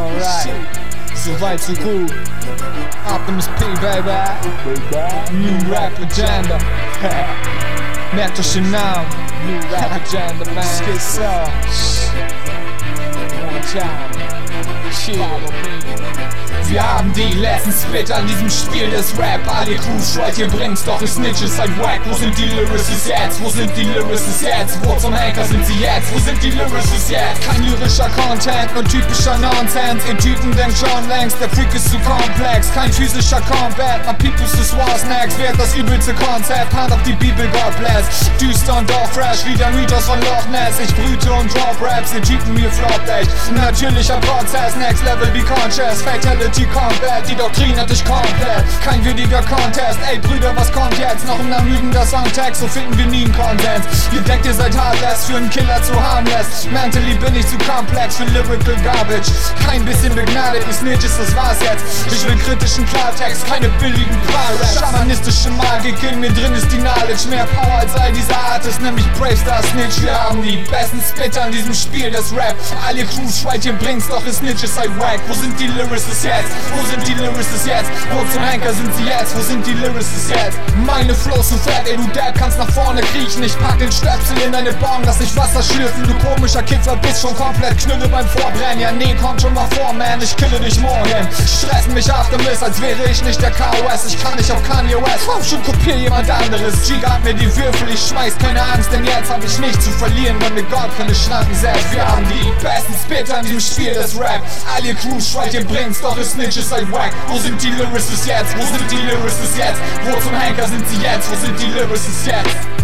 Alright. Survive to cool. Optimus P, baby. New rap agenda. Metro Shinam. New rap agenda, man. Skissa. One time. Me. Wir haben die letzten Spit an diesem Spiel des Rap Ali Crew schreit, ihr bringt's, doch ist Snitches ein Wack Wo sind die Lyricists jetzt? Wo sind die Lyricists jetzt? Wo zum Henker sind sie jetzt? Wo sind die Lyricists jetzt? Kein lyrischer Content, nur typischer Nonsense Ihr Typen denkt schon längst, der Freak ist zu komplex Kein physischer Combat, my people's just war Snacks Wert das übelste Konzept, Hand auf die Bibel, God bless Düster und doch fresh, wie der Mythos von Loch Ness Ich brüte und drop Raps, ihr Typen mir floppt echt Natürlicher Prozess, next level wie Conscious Fatality Combat, die Doktrin hat dich komplett. Kein würdiger Contest, ey Brüder, was kommt jetzt? Noch ein ermüdender Songtext, so finden wir nie einen Konsens. Ihr denkt, ihr seid heartless, für einen Killer zu harmless. Mentally bin ich zu komplex. Für lyrical garbage. Kein bisschen begnadet, ihr Snitches, das war's jetzt. Ich will kritischen Klartext, keine billigen Prall-Raps Schamanistische Magik, in mir drin ist die Knowledge. Mehr Power als all diese Artists, nämlich Bravestar Snitch Wir haben die besten Spitter in diesem Spiel, das Rap. All ihr Crew schreit, ihr bringt's, doch ihr Snitches seid wack Wo sind die Lyricists jetzt? Wo sind die Lyricists jetzt? Wo zum Henker sind sie jetzt? Wo sind die Lyricists jetzt? Meine Flows so fett, ey du Dad kannst nach vorne kriechen. Ich pack den Stöpsel in deine Bong, lass dich Wasser schlürfen Du komischer Kiffer, bist schon komplett Knülle beim Vorbrennen. Ja nee, kommt schon mal vor, man, ich kille dich morgen. Stressen mich after Miss, als wäre ich nicht der KOS Ich kann nicht auf Kanye West, komm schon, kopier jemand anderes. G gab mir die Würfel, ich schmeiß keine Angst Denn jetzt hab ich nichts zu verlieren, wenn mir Gott keine Schlangen setzt. Wir haben die besten Spitter in diesem Spiel, das Rap All ihr Crew schreit, ihr bringt's, doch ist Snitches sind die Lyricists jetzt? Wo sind die Lyricists jetzt? Wo zum Henker sind sie jetzt? Wo sind die Lyricists jetzt?